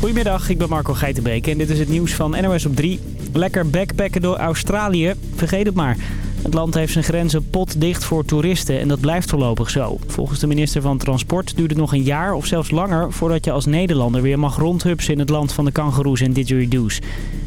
Goedemiddag, ik ben Marco Geitenbeek en dit is het nieuws van NOS op 3. Lekker backpacken door Australië? Vergeet het maar. Het land heeft zijn grenzen potdicht voor toeristen en dat blijft voorlopig zo. Volgens de minister van Transport duurt het nog een jaar of zelfs langer... voordat je als Nederlander weer mag rondhupsen in het land van de kangoeroes en didgeridoos.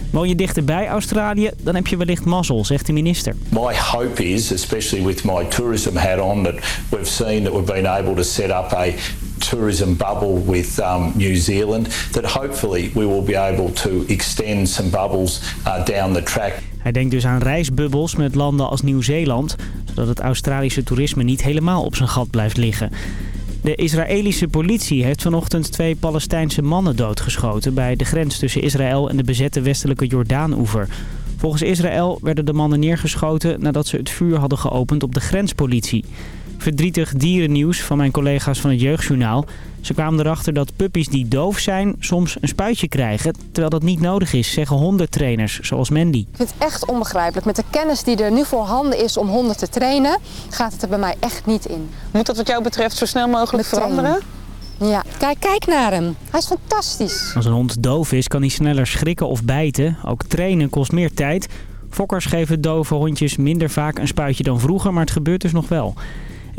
Woon je dichterbij Australië, dan heb je wellicht mazzel, zegt de minister. My hope is, especially with my tourism hat on, that we've seen that we've been able to set up a tourism bubble with um, New Zealand, that hopefully we will be able to extend some bubbles uh, down the track. Hij denkt dus aan reisbubbels met landen als Nieuw-Zeeland... zodat het Australische toerisme niet helemaal op zijn gat blijft liggen. De Israëlische politie heeft vanochtend twee Palestijnse mannen doodgeschoten... bij de grens tussen Israël en de bezette westelijke Jordaan-oever. Volgens Israël werden de mannen neergeschoten nadat ze het vuur hadden geopend op de grenspolitie. Verdrietig dierennieuws van mijn collega's van het Jeugdjournaal. Ze kwamen erachter dat puppies die doof zijn soms een spuitje krijgen... terwijl dat niet nodig is, zeggen hondentrainers zoals Mandy. Ik vind het echt onbegrijpelijk. Met de kennis die er nu voorhanden is om honden te trainen... gaat het er bij mij echt niet in. Moet dat wat jou betreft zo snel mogelijk veranderen? Ja, kijk, kijk naar hem. Hij is fantastisch. Als een hond doof is, kan hij sneller schrikken of bijten. Ook trainen kost meer tijd. Fokkers geven dove hondjes minder vaak een spuitje dan vroeger, maar het gebeurt dus nog wel.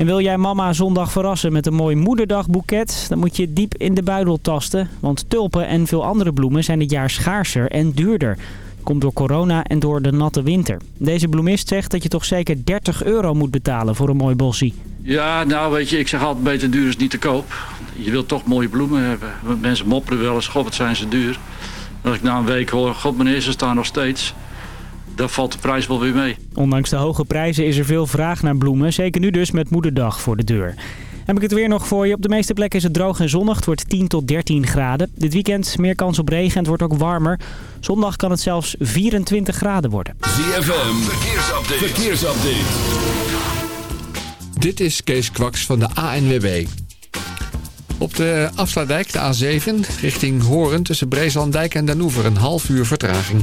En wil jij mama zondag verrassen met een mooi moederdagboeket? Dan moet je diep in de buidel tasten. Want tulpen en veel andere bloemen zijn dit jaar schaarser en duurder. Komt door corona en door de natte winter. Deze bloemist zegt dat je toch zeker 30 euro moet betalen voor een mooi bossie. Ja, nou weet je, ik zeg altijd beter duur is niet te koop. Je wilt toch mooie bloemen hebben. Mensen mopperen wel eens, god wat zijn ze duur. Als ik na een week hoor, god meneer, ze staan nog steeds dan valt de prijs wel weer mee. Ondanks de hoge prijzen is er veel vraag naar bloemen. Zeker nu dus met moederdag voor de deur. Heb ik het weer nog voor je. Op de meeste plekken is het droog en zonnig. Het wordt 10 tot 13 graden. Dit weekend meer kans op regen en het wordt ook warmer. Zondag kan het zelfs 24 graden worden. ZFM, verkeersupdate. verkeersupdate. Dit is Kees Kwaks van de ANWB. Op de afsluitdijk, de A7, richting Horen tussen Breeslanddijk en Den Oever een half uur vertraging.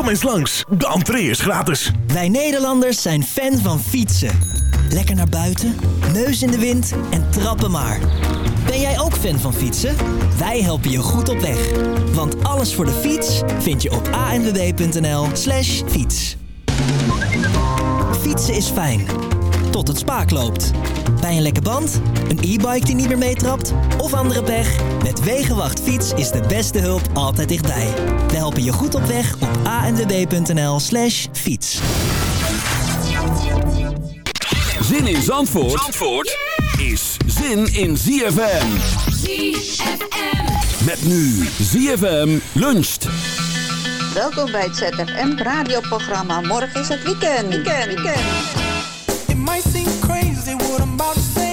Kom eens langs, de entree is gratis. Wij Nederlanders zijn fan van fietsen. Lekker naar buiten, neus in de wind en trappen maar. Ben jij ook fan van fietsen? Wij helpen je goed op weg. Want alles voor de fiets vind je op anwb.nl slash fiets. Fietsen is fijn. Tot het spaak loopt. Bij een lekke band, een e-bike die niet meer meetrapt of andere pech? Met Wegenwacht Fiets is de beste hulp altijd dichtbij. We helpen je goed op weg op anwb.nl slash fiets. Zin in Zandvoort, Zandvoort is zin in ZFM. ZFM. Met nu ZFM luncht. Welkom bij het ZFM radioprogramma. Morgen is het weekend. Weekend, weekend. Might seem crazy what I'm about to say.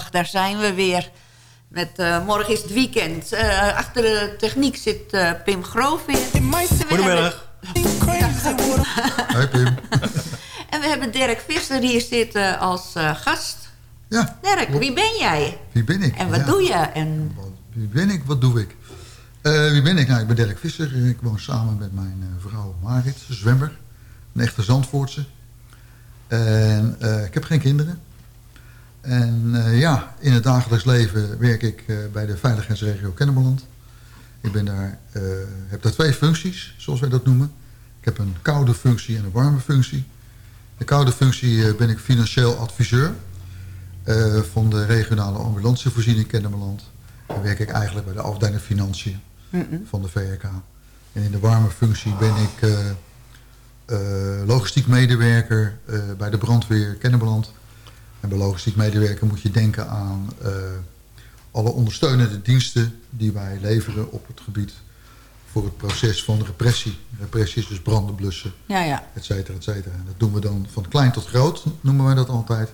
Goedemiddag, daar zijn we weer. Met, eh, morgen is het weekend. Eh, achter de techniek zit eh, Pim Groof weer. Goedemiddag. Hoi Pim. en we hebben Dirk Visser hier zitten als eh, gast. Ja. Dirk, klopt. wie ben jij? Wie ben ik? En wat Ja. doe je? En Wie ben ik? Wat doe ik? Eh, wie ben ik? Nou, ik ben Dirk Visser. Ik woon samen met mijn eh, vrouw Marit, een zwemmer. Een echte Zandvoortse. En eh, ik heb geen kinderen. En eh, ja, in het dagelijks leven werk ik eh, bij de veiligheidsregio Kennemerland. Ik ben daar, eh, heb daar twee functies, zoals wij dat noemen. Ik heb een koude functie en een warme functie. De koude functie ben ik financieel adviseur van de regionale ambulancevoorziening Kennemerland. Dan werk ik eigenlijk bij de afdeling financiën van de VRK. En in de warme functie ben ik logistiek medewerker bij de brandweer Kennemerland. En bij logistiek medewerker moet je denken aan eh, alle ondersteunende diensten die wij leveren op het gebied voor het proces van repressie. Repressie is dus branden blussen, ja, ja. et cetera, et cetera. En dat doen we dan van klein tot groot, noemen wij dat altijd.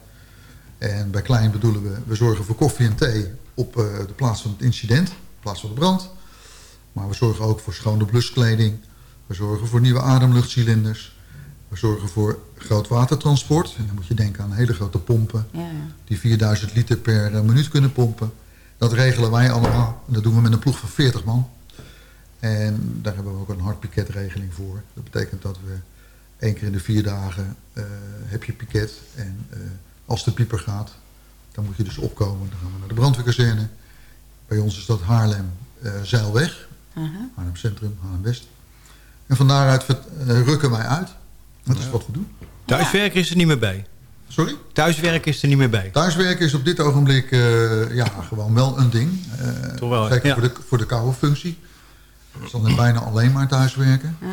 En bij klein bedoelen we, we zorgen voor koffie en thee op eh, de plaats van het incident, in plaats van de brand. Maar we zorgen ook voor schone bluskleding. We zorgen voor nieuwe ademluchtcilinders. We zorgen voor groot watertransport. En dan moet je denken aan hele grote pompen Ja, die 4000 liter per eh, minuut kunnen pompen. Dat regelen wij allemaal. En dat doen we met een ploeg van 40 man. En daar hebben we ook een hardpiketregeling voor. Dat betekent dat we één keer in de vier dagen eh, heb je piket. En eh, als de pieper gaat, dan moet je dus opkomen. Dan gaan we naar de brandweerkazerne. Bij ons is dat Haarlem Zeilweg. Aha. Haarlem Centrum, Haarlem West. En van daaruit rukken wij uit. Dat is wat we doen. Thuiswerken is er niet meer bij. Sorry? Thuiswerken is er niet meer bij. Thuiswerken is op dit ogenblik eh, ja, gewoon wel een ding. Eh, Toch wel, Zeker ja. voor, de, voor de koude functie. Is dan bijna alleen maar thuiswerken. Ja.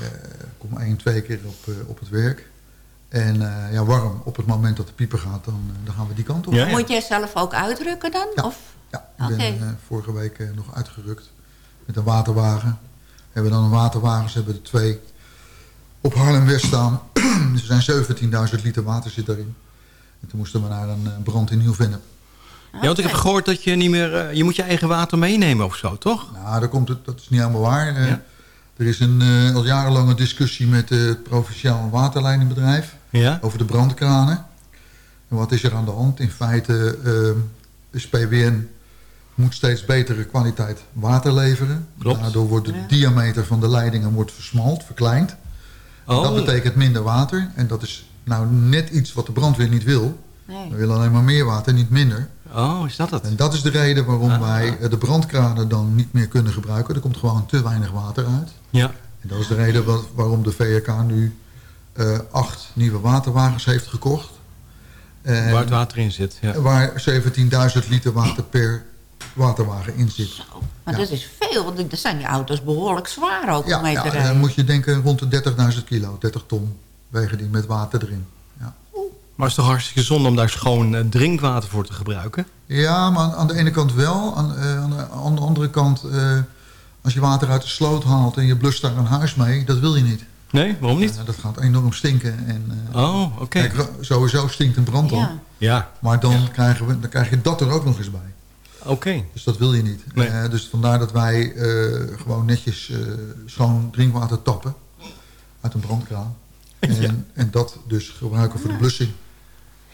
Eh, Ik kom één, twee keer op, eh, op het werk. En eh, ja, warm, op het moment dat de pieper gaat, dan, dan gaan we die kant op. Moet jij zelf ook uitrukken dan? Of? Ja, Ik ben vorige week nog uitgerukt met een waterwagen. We hebben dan een waterwagen, ze hebben er twee op Haarlem-West staan. er zijn 17.000 liter water zit daarin. En toen moesten we naar een eh, brand in Nieuw-Vennep. Ja, want ik heb gehoord dat je niet meer... eh, je moet je eigen water meenemen of zo, toch? Nou, daar komt het, dat is niet helemaal waar. Eh, Er is een, eh, al jarenlange discussie met het provinciaal waterleidingbedrijf Ja? over de brandkranen. En wat is er aan de hand? In feite eh, is PWN moet steeds betere kwaliteit water leveren. Klopt. Daardoor wordt de diameter van de leidingen wordt versmald, verkleind. Oh. Dat betekent minder water. En dat is nou net iets wat de brandweer niet wil. Nee. We willen alleen maar meer water, niet minder. Oh, is dat het? En dat is de reden waarom wij eh, de brandkranen dan niet meer kunnen gebruiken. Er komt gewoon te weinig water uit. Ja. En dat is de reden wat- waarom de VRK nu eh, acht nieuwe waterwagens heeft gekocht. En Waar het water in zit. Ja. Waar 17.000 liter water per waterwagen in zit. Maar dat is veel, want dan zijn die auto's behoorlijk zwaar ook om Ja, mee ja, te dan rijden. moet je denken rond de 30.000 kilo, 30 ton wegen die met water erin. Maar het is toch hartstikke zonde om daar schoon eh, drinkwater voor te gebruiken? Ja, maar aan- de ene kant wel. Aan, eh, aan, de, aan de andere kant, eh, als je water uit de sloot haalt en je blust daar een huis mee, dat wil je niet. Nee, waarom niet? Dat gaat enorm stinken. En, eh, Oh, oké. kijk, sowieso stinkt een brand al. Ja. Ja, Maar dan, krijgen we, dan krijg je dat er ook nog eens bij. Oké. Dus dat wil je niet. Nee. Eh, dus vandaar dat wij eh, gewoon netjes eh, schoon drinkwater tappen uit een brandkraan. En, en dat dus gebruiken voor de blussing.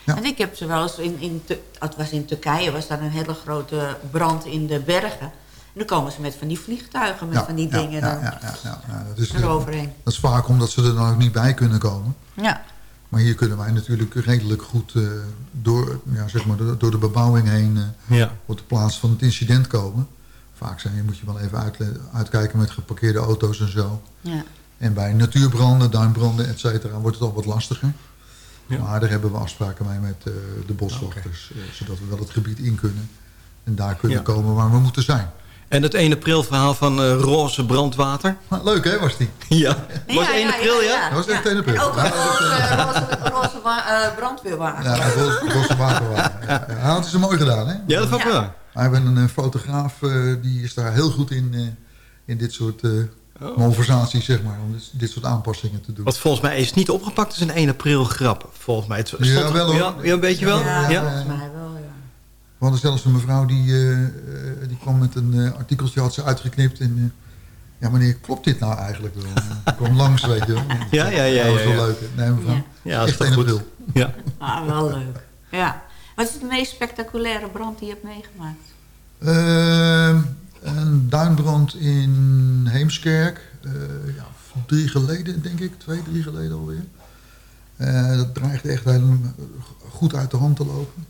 Ja. En ik heb ze wel eens in, in het was in Turkije, was daar een hele grote brand in de bergen. En dan komen ze met van die vliegtuigen, met Ja, van die ja, dingen ja, dan ja, ja, ja, ja, dat, is, eroverheen. dat is vaak omdat ze er dan ook niet bij kunnen komen. Ja. Maar hier kunnen wij natuurlijk redelijk goed eh, door, ja, zeg maar, door, de bebouwing heen eh, Ja. op de plaats van het incident komen. Vaak zijn, moet je wel even uitkijken met geparkeerde auto's en zo. Ja. En bij natuurbranden, duinbranden, et cetera, wordt het al wat lastiger. Ja. Maar daar hebben we afspraken mee met eh, de boswachters. zodat we wel het gebied in kunnen. En daar kunnen Ja. komen waar we moeten zijn. En het 1 april verhaal van eh, roze brandwater. Maar leuk hè, was die? Ja. Was 1 april, ja? Dat was echt 1 april. En ook Ja, een dat was, roze, eh, roze, roze wa- eh, brandweerwagen. Ja, roze, roze waterwagen. Ja, ja. Hij had het zo mooi gedaan, hè? Ja, dat vond ik Ja. wel. We hebben een fotograaf, eh, die is daar heel goed in, eh, in dit soort eh Oh. malversaties, zeg maar. Om dit, dit soort aanpassingen te doen. Wat volgens mij is niet opgepakt als een 1 april grap. Volgens mij. Het stond- Ja, wel, hoor. ja, ja, een beetje wel. Ja, Ja. ja. Volgens mij wel, ja. We hadden zelfs een mevrouw die, eh, eh, die kwam met een eh, artikeltje, had ze uitgeknipt. En, eh, ja, meneer, klopt dit nou eigenlijk wel? Die kwam langs, weet je wel. Ja, ja, ja, Dat was ja, wel ja. leuk. Nee, mevrouw. Ja. Ja, dat is Echt toch 1 goed. Ja. Ah, wel leuk. Ja. Wat is de meest spectaculaire brand die je hebt meegemaakt? Ehm, een duinbrand in Heemskerk. eh, ja, drie geleden, denk ik. Twee, drie geleden alweer. Eh, dat dreigde echt helemaal goed uit de hand te lopen.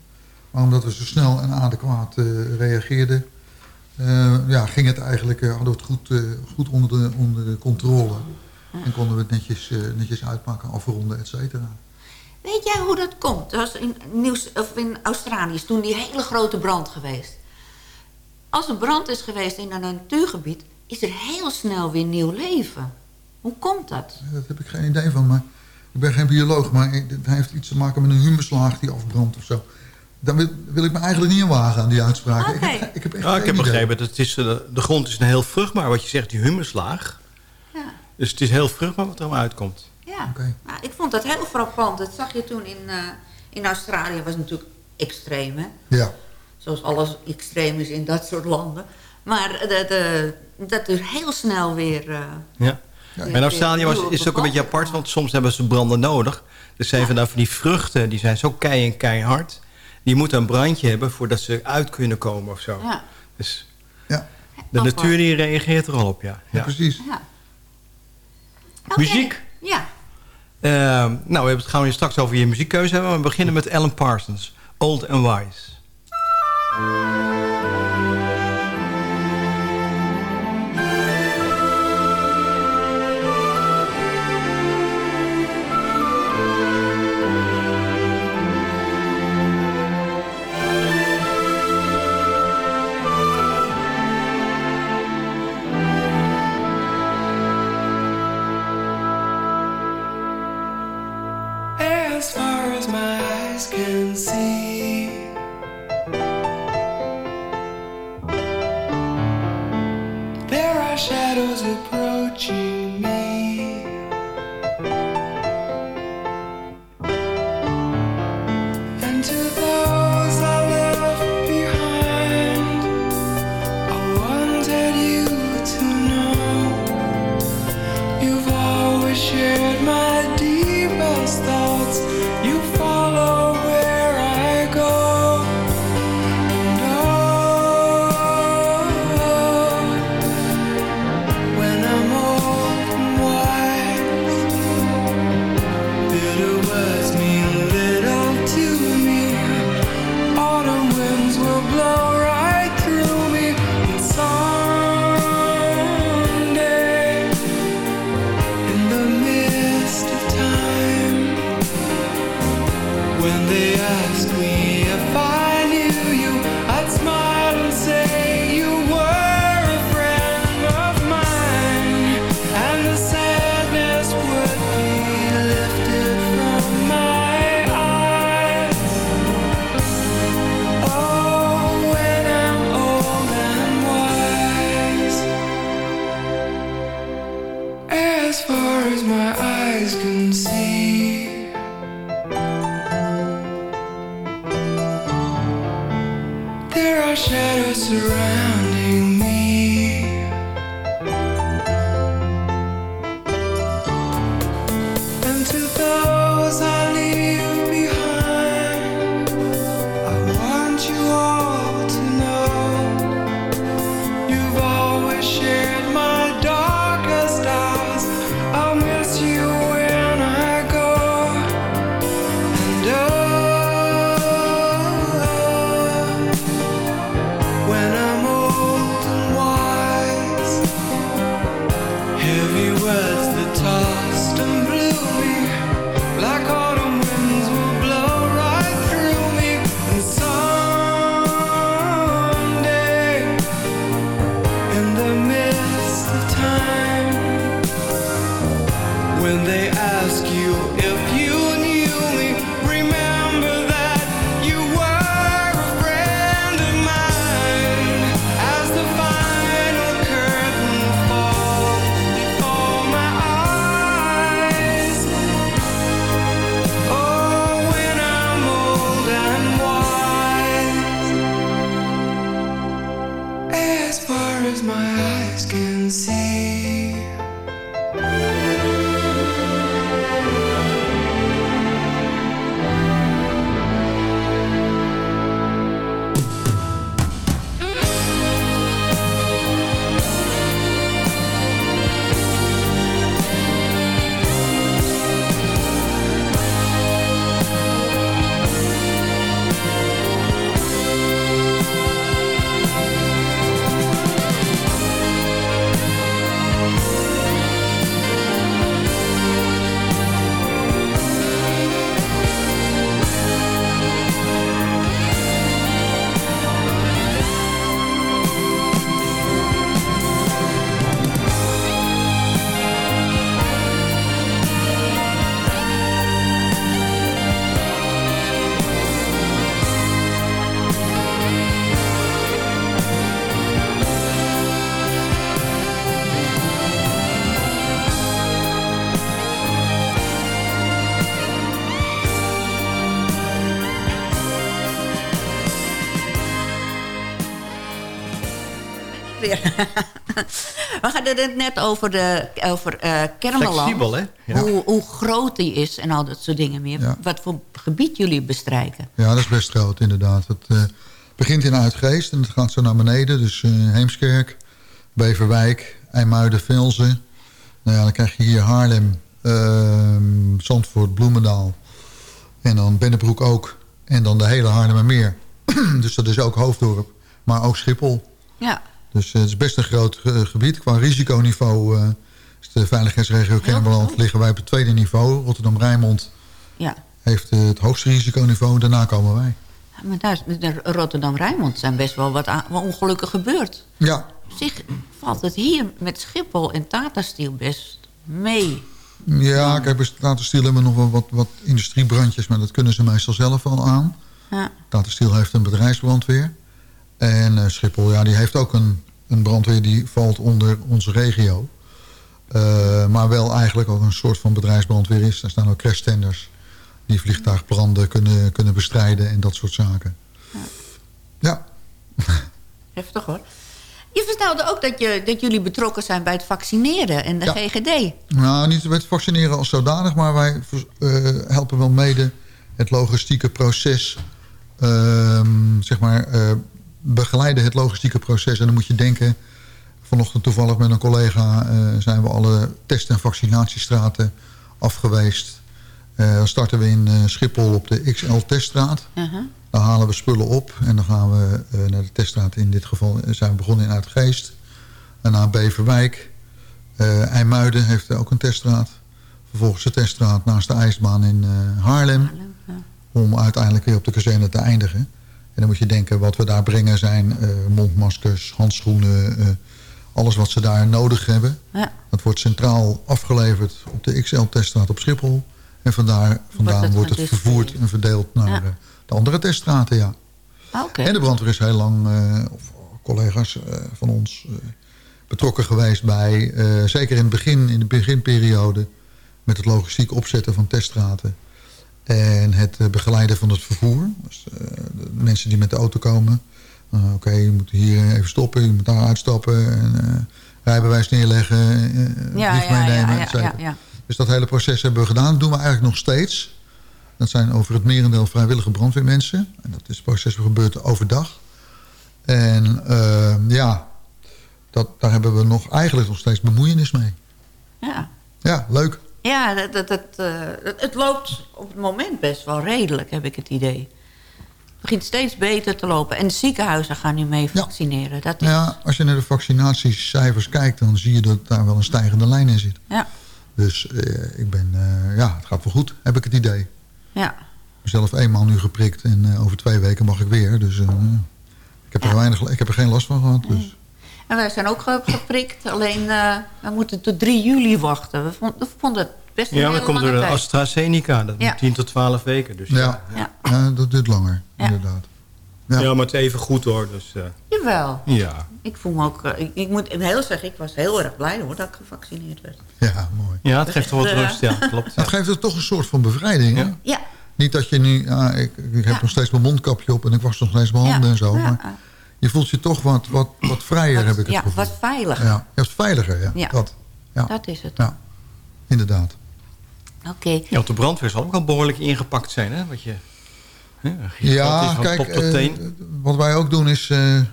Maar omdat we zo snel en adequaat eh, reageerden... eh, ja, ging het eigenlijk, eh, hadden we het goed, goed onder, de, onder de controle. En konden we het netjes, netjes uitpakken, afronden, et cetera. Weet jij hoe dat komt? Er was in, Nieuws, of in Australië is toen die hele grote brand geweest. Als er brand is geweest in een natuurgebied... is er heel snel weer nieuw leven. Hoe komt dat? Daar heb ik geen idee van, maar ik ben geen bioloog, maar het heeft iets te maken met een humuslaag die afbrandt of zo. Dan wil, wil ik me eigenlijk niet in wagen aan die uitspraak. Ik, heb, ik heb echt Ja, ik heb begrepen dat het is, eh, de grond is een heel vruchtbaar. Wat je zegt, die humuslaag. Ja. Dus het is heel vruchtbaar wat er uitkomt. Ja, maar ik vond dat heel frappant. Dat zag je toen in, eh, in Australië. was natuurlijk extreem, hè? Ja. Zoals alles extreem is in dat soort landen. Maar de, de, dat er heel snel weer... eh, Ja. Ja. En Australië was, is het ook een beetje apart, want soms hebben ze branden nodig. Dus zijn vandaag van die vruchten, die zijn zo kei en keihard. Die moeten een brandje hebben voordat ze uit kunnen komen of zo. Ja. Dus Ja. de natuur die reageert er al op, ja. ja. precies. Ja. Muziek? Ja. Ehm, nou, we gaan we straks over je muziekkeuze hebben. Maar we beginnen met Alan Parsons, Old and Wise. and We hadden het net over, de, over eh Kermeland. Flexibel, hè? Ja. Hoe, hoe groot die is en al dat soort dingen meer. Ja. Wat voor gebied jullie bestrijken. Ja, dat is best groot inderdaad. Het eh, begint in Uitgeest en het gaat zo naar beneden. Dus eh, Heemskerk, Beverwijk, IJmuiden, Velzen. Nou ja, dan krijg je hier Haarlem, ehm, Zandvoort, Bloemendaal. En dan Bennebroek ook. En dan de hele Haarlemmermeer. dus dat is ook Hoofddorp. Maar ook Schiphol. Ja. Dus eh, het is best een groot eh, gebied. Qua risiconiveau eh, is de veiligheidsregio Kennemerland... liggen wij op het tweede niveau. Rotterdam-Rijnmond Ja. heeft het hoogste risiconiveau. Daarna komen wij. Ja, Maar daar, Rotterdam-Rijnmond zijn best wel wat, ongelukken gebeurd. Ja, Op zich valt het hier met Schiphol en Tata Steel best mee. Ja, kijk, bij Tata Steel hebben we nog wel wat, wat industriebrandjes... maar dat kunnen ze meestal zelf al aan. Ja. Tata Steel heeft een bedrijfsbrandweer. En eh, Schiphol, ja, die heeft ook een, een brandweer die valt onder onze regio. Eh, maar wel eigenlijk ook een soort van bedrijfsbrandweer is. Daar staan ook crashtenders die vliegtuigbranden kunnen, kunnen bestrijden en dat soort zaken. Ja. Heftig hoor. Je vertelde ook dat, je, dat jullie betrokken zijn bij het vaccineren en de Ja. GGD. Nou, niet met vaccineren als zodanig, maar wij eh, helpen wel mede het logistieke proces, ehm, zeg maar, eh, begeleiden het logistieke proces. En dan moet je denken, vanochtend toevallig met een collega eh, zijn we alle test- en vaccinatiestraten afgeweest. Eh, dan starten we in eh, Schiphol op de XL-teststraat. Uh-huh. Dan halen we spullen op en dan gaan we naar de teststraat. In dit geval zijn we begonnen in Uitgeest. En naar Beverwijk. Eh IJmuiden heeft ook een teststraat. Vervolgens de teststraat naast de ijsbaan in Haarlem. Om uiteindelijk weer op de kazerne te eindigen. En dan moet je denken, wat we daar brengen zijn eh, mondmaskers, handschoenen... eh, alles wat ze daar nodig hebben. Ja. Dat wordt centraal afgeleverd op de XL-teststraat op Schiphol. En vandaar, vandaan het wordt het, vervoerd en verdeeld naar Ja. eh, de andere teststraten, ja. Ah, Oké. En de brandweer is heel lang, of collega's van ons, betrokken geweest bij... zeker in het begin, in de beginperiode... met het logistiek opzetten van teststraten... en het eh, begeleiden van het vervoer. Dus, eh, de mensen die met de auto komen... eh, Oké, je moet hier even stoppen, je moet daar uitstappen... En, rijbewijs neerleggen, Ja, ja, meenemen, ja. Dus dat hele proces hebben we gedaan. Dat doen we eigenlijk nog steeds. Dat zijn over het merendeel vrijwillige brandweermensen. En dat is het proces gebeurt overdag. En ja, dat, daar hebben we nog, eigenlijk nog steeds bemoeienis mee. Ja, Ja, leuk. Ja dat, dat, dat, eh, het, loopt op het moment best wel redelijk, heb ik het idee. Het begint steeds beter te lopen. En de ziekenhuizen gaan nu mee vaccineren. Dat is, Ja, als je naar de vaccinatiecijfers kijkt... dan zie je dat daar wel een stijgende lijn in zit. Ja. Dus eh, ik ben, eh, ja, het gaat wel goed, heb ik het idee. ja. Ik ben zelf eenmaal nu geprikt en over twee weken mag ik weer. Dus ik, heb er weinig, ik heb er geen last van gehad. Dus. En wij zijn ook ge- geprikt. Alleen eh, we moeten tot 3 juli wachten. We vonden, we vonden het best een Ja, hele dat komt door de. AstraZeneca. Dat Ja. moet 10 tot 12 weken. Dus Ja. ja. Ja. dat duurt langer, inderdaad. Ja. maar het is even goed hoor. Dus, eh, Jawel. ja. Ik voel me ook... eh, ik, ik moet heel zeggen, ik was heel erg blij hoor dat ik gevaccineerd werd. Ja, mooi. ja, het geeft wel wat Eh, rust. Ja, klopt. Het geeft er toch een soort van bevrijding. hè? Ja. Niet dat je nu... ja, ik, ik heb nog steeds mijn mondkapje op en ik was nog steeds mijn handen en zo. Ja. Maar je voelt je toch wat, wat, wat vrijer, heb ik het ja, gevoel. wat veiliger. Ja, juist veiliger, ja. Ja. Dat, ja. Dat is het. Ja, inderdaad. Oké. Ja, op de brandweer zal ook wel behoorlijk ingepakt zijn. Hè? Wat je, hè, Ja, kijk, tot eh, wat wij ook doen is eh, eh,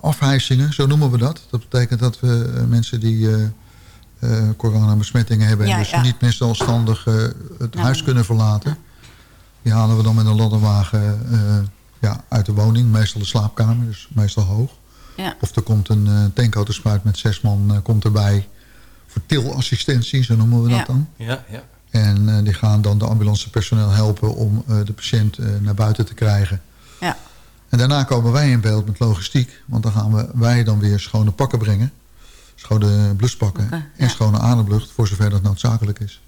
afhijzingen, zo noemen we dat. Dat betekent dat we mensen die eh eh, coronabesmettingen hebben... Ja, en dus ja. niet meer zelfstandig het Ja. huis kunnen verlaten... die halen we dan met een ladderwagen eh, ja, uit de woning. Meestal de slaapkamer, dus meestal hoog. Ja. Of er komt een uh, tankauto-spuit met zes man eh, komt erbij... voor tilassistentie, zo noemen we dat Ja. dan. Ja, ja. En eh, die gaan dan de ambulancepersoneel helpen om eh, de patiënt eh, naar buiten te krijgen. Ja. En daarna komen wij in beeld met logistiek. Want dan gaan we, wij dan weer schone pakken brengen. Schone bluspakken en schone ademlucht, voor zover dat noodzakelijk is.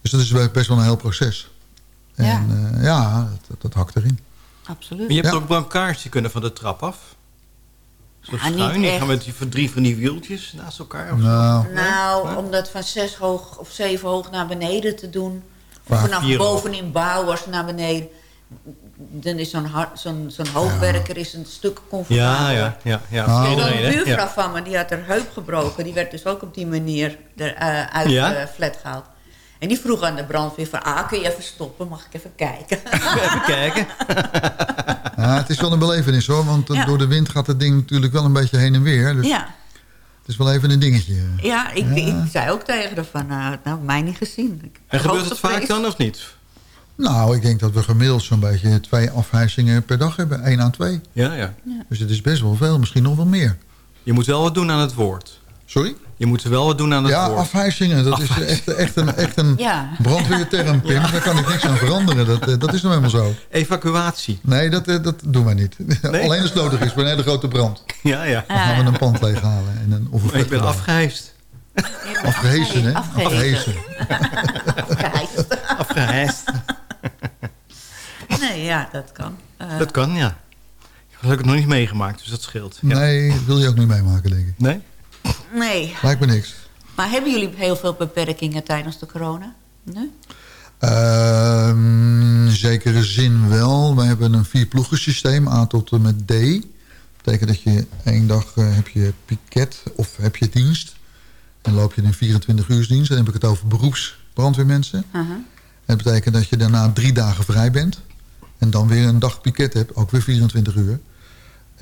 Dus dat is best wel een heel proces. En Ja. ja, ja dat, dat hakt erin. Absoluut. Maar je hebt Ja. ook brancards die kunnen van de trap af. Zo Ja, niet schuin. Die echt. gaan met die, van drie van die wieltjes naast elkaar. Of zo. Nou, Nou, om dat van zes hoog of zeven hoog naar beneden te doen. Of Vaak vanaf hoog. bovenin bouwers naar beneden. Dan is zo'n zo'n zo'n hoogwerker is een stuk comfortabeler. Ja, ja, ja. ja. Dan iedereen, buurvrouw Ja. van me, die had haar heup gebroken. Die werd dus ook op die manier eruit Ja? eh, flat gehaald. En die vroeg aan de brandweer van... Ah, kun je even stoppen? Mag ik even kijken? Even kijken. ja, het is wel een belevenis hoor. Want eh, Ja. door de wind gaat het ding natuurlijk wel een beetje heen en weer. Dus ja, het is wel even een dingetje. ja, ik, ik zei ook tegen haar van... nou, nou, mij niet gezien. Ik- En gebeurt het vaak dan of niet? Nou, ik denk dat we gemiddeld zo'n beetje twee afhijzingen per dag hebben. één aan twee. Ja, ja. Dus het is best wel veel, misschien nog wel meer. Je moet wel wat doen aan het woord. Sorry? Je moet wel wat doen aan het Ja, woord. afhijzingen, dat is echt, echt een, echt een Ja. brandweerterm, Pim. Daar kan ik niks aan veranderen. Dat, eh, dat is nou helemaal zo. Evacuatie. Nee, dat, eh, dat doen wij niet. Nee? Alleen als het nodig is, bij een hele grote brand. Ja, ja. Dan gaan we een pand leeghalen. En een, of een ik ben afgeheist. Afgehezen, hè? Afgehezen. Afgehezen. Geheist. Afgeheist. Nee, ja, dat kan. Eh, Dat kan, ja. Ik heb het nog niet meegemaakt, dus dat scheelt. Ja. Nee, dat wil je ook niet meemaken, denk ik. Nee? Nee. Lijkt me niks. Maar hebben jullie heel veel beperkingen tijdens de corona? Nee? Ehm, in zekere zin wel. We hebben een vierploegen systeem, A tot en met D. Dat betekent dat je één dag eh, heb je piket of heb je dienst. En loop je een 24 uur dienst. Dan heb ik het over beroepsbrandweermensen. Aha. Dat betekent dat je daarna drie dagen vrij bent. En dan weer een dag piket hebt, ook weer 24 uur.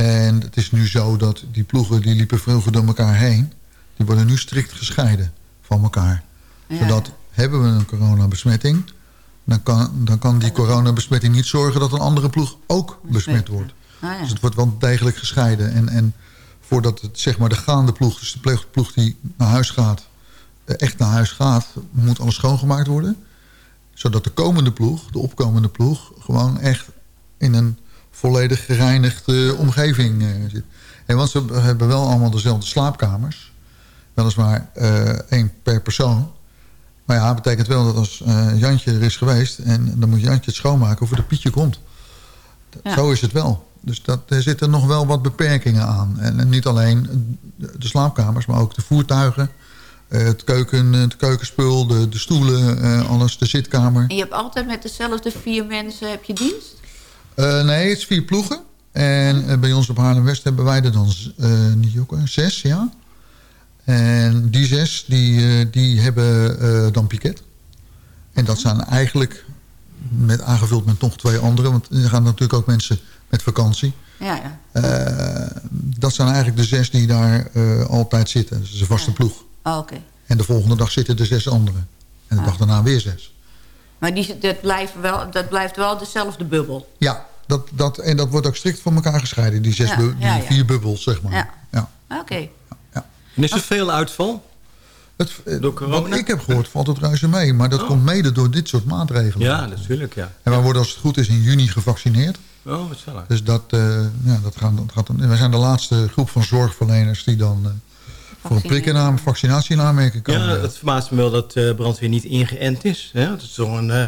En het is nu zo dat die ploegen die liepen vroeger door elkaar heen... die worden nu strikt gescheiden van elkaar. Ja. Zodat hebben we een coronabesmetting... Dan kan, dan kan die coronabesmetting niet zorgen dat een andere ploeg ook besmet wordt. Ah, ja. Dus het wordt wel degelijk gescheiden. En, en voordat het, zeg maar, de gaande ploeg, dus de pleegploeg die naar huis gaat... eh, echt naar huis gaat, moet alles schoongemaakt worden. Zodat de komende ploeg, de opkomende ploeg... gewoon echt in een volledig gereinigde omgeving eh, zit. En want ze hebben wel allemaal dezelfde slaapkamers. Weliswaar eh één per persoon. Maar ja, het betekent wel dat als eh, Jantje er is geweest... en dan moet Jantje het schoonmaken of er Pietje komt. Ja. Zo is het wel. Dus dat, er zitten nog wel wat beperkingen aan. En, niet alleen de, slaapkamers, maar ook de voertuigen... het, keuken, het keukenspul, de, de stoelen, alles, de zitkamer. En je hebt altijd met dezelfde vier mensen heb je dienst? Eh, nee, het is vier ploegen. En eh, bij ons op Haarlem-West hebben wij er dan eh niet ook, zes, ja. En die zes, die, die hebben dan piket. En dat zijn eigenlijk met, aangevuld met nog twee andere. Want er gaan natuurlijk ook mensen met vakantie. Ja, ja. Dat zijn eigenlijk de zes die daar altijd zitten. Dat is een vaste ploeg. Oh, Oké. En de volgende dag zitten er zes anderen. En de dag daarna weer zes. Maar die, dat, blijft wel, dat blijft wel dezelfde bubbel. Ja, dat, dat, en dat wordt ook strikt van elkaar gescheiden. Die, zes Ja, die ja, ja. vier bubbels, zeg maar. Ja. Ja. Oké. En is er veel uitval? Het, eh, Door corona? Wat ik heb gehoord valt het reuze mee. Maar dat Oh. komt mede door dit soort maatregelen. Ja, natuurlijk, ja. En wij worden als het goed is in juni gevaccineerd. Oh, wat gezellig. Dus dat, eh, ja, dat, gaat, dat gaat... en Wij zijn de laatste groep van zorgverleners die dan... eh, voor een prik in aan, vaccinatie in aanmerking komen. Ja, het verbaast me wel dat eh brandweer niet ingeënt is. Hè? Het is toch een, eh,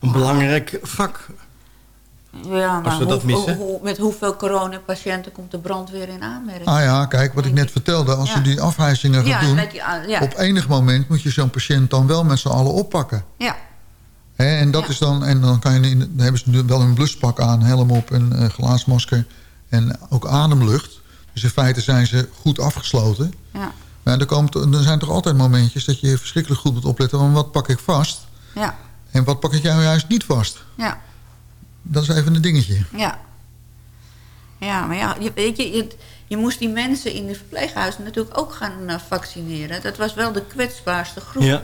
een belangrijk vak. Ja, maar Als we dat hoe- missen. hoe- met hoeveel coronapatiënten komt de brandweer in aanmerking? Ah ja, kijk, wat ik net vertelde. Als Ja. je die afhijzingen gaat Ja, doen... die ja. op enig moment moet je zo'n patiënt dan wel met z'n allen oppakken. Ja. Hè, en, dat is dan, en dan, kan je, in- dan hebben ze nu wel een bluspak aan, helm op, een eh, glaasmasker en ook ademlucht. Dus in feite zijn ze goed afgesloten. Ja. Maar er, komt, er zijn toch altijd momentjes dat je verschrikkelijk goed moet opletten... van wat pak ik vast Ja. en wat pak ik jou juist niet vast. Ja. Dat is even een dingetje. Ja. Ja, maar ja, je, weet je, je, je moest die mensen in de verpleeghuizen natuurlijk ook gaan eh, vaccineren. Dat was wel de kwetsbaarste groep. Ja.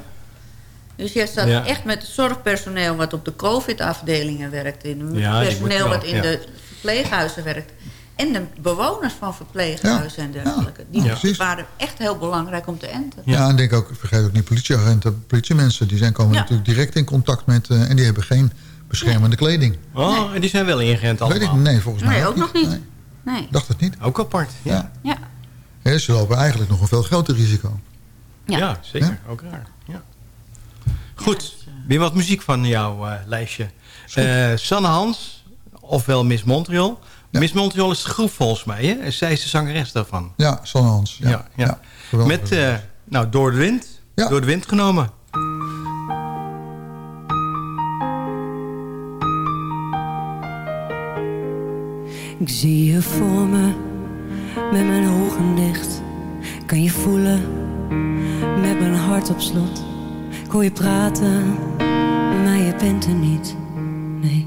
Dus je zat Ja. echt met het zorgpersoneel wat op de covid-afdelingen werkt. In het Ja, personeel wat in ja. de verpleeghuizen werkt. En de bewoners van verpleeghuizen en dergelijke. Die Ja, waren echt heel belangrijk om te enten. Ja, en denk ook, vergeet ook niet politieagenten, politiemensen. Die zijn komen Ja. natuurlijk direct in contact met... eh, en die hebben geen beschermende kleding. Oh, en die zijn wel ingeënt allemaal. Weet ik, nee, volgens mij Nee, ook nog niet. Nee. Nee. Dacht het niet. Ook apart, ja. Ja. Ze lopen eigenlijk nog een veel groter risico. Ja, zeker. Ook raar. Ja. Goed, weer wat muziek van jouw eh, lijstje. Eh, Sanne Hans, ofwel Miss Montreal. Miss Montreal is de groep volgens mij, hè? En zij is de zangeres daarvan. Ja, Sanne Hans. Ja, Ja, ja. ja. Met, eh, nou, Door de Wind. Door de Wind genomen. Ik zie je voor me, met mijn ogen dicht. Kan je voelen, met mijn hart op slot. Ik hoor je praten, maar je bent er niet. Nee,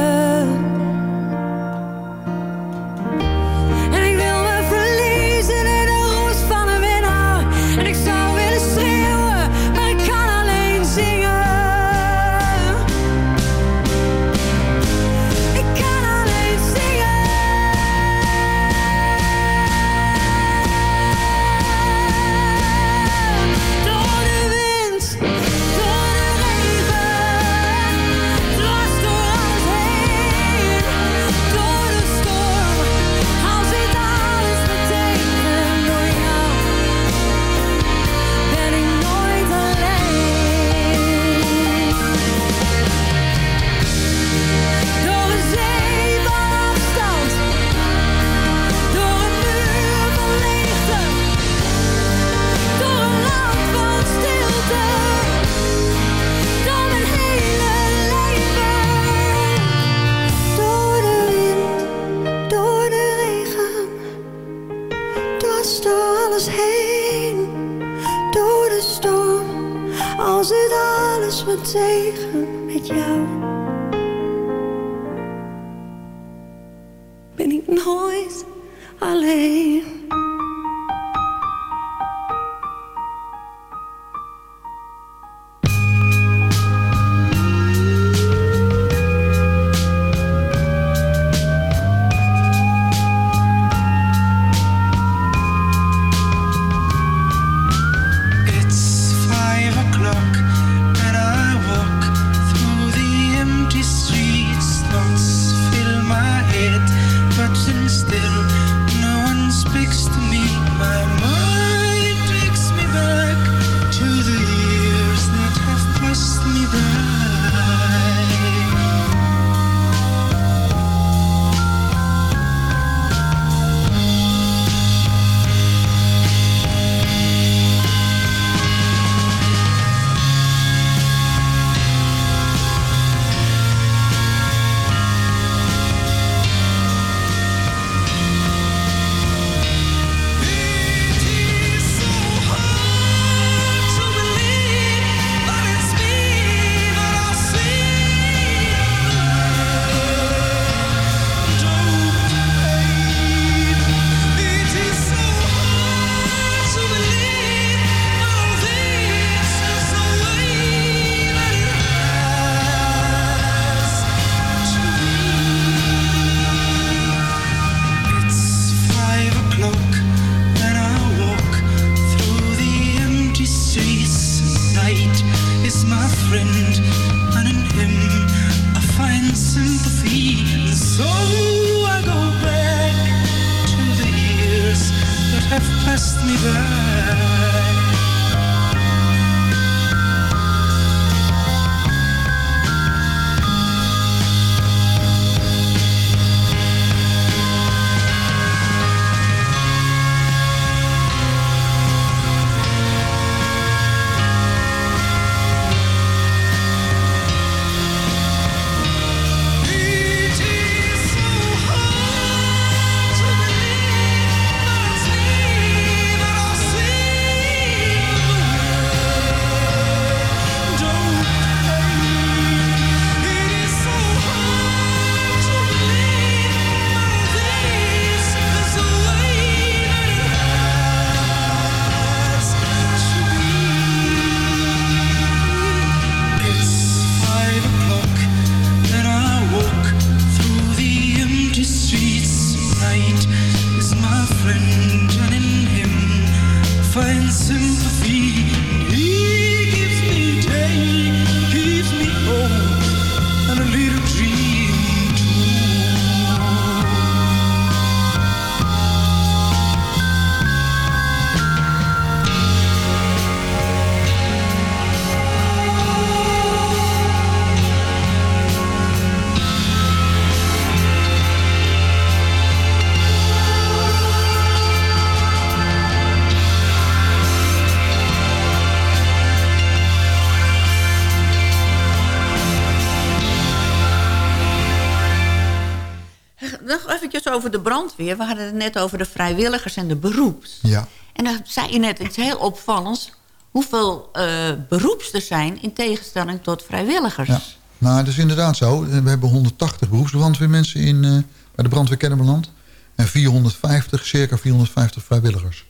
Over de brandweer. We hadden het net over de vrijwilligers en de beroeps. Ja. En dan zei je net iets heel opvallends. Hoeveel eh, beroeps er zijn in tegenstelling tot vrijwilligers. Ja. Nou, dat is inderdaad zo. We hebben 180 beroepsbrandweermensen in, eh, bij de brandweer Kennemerland. En 450, circa 450 vrijwilligers.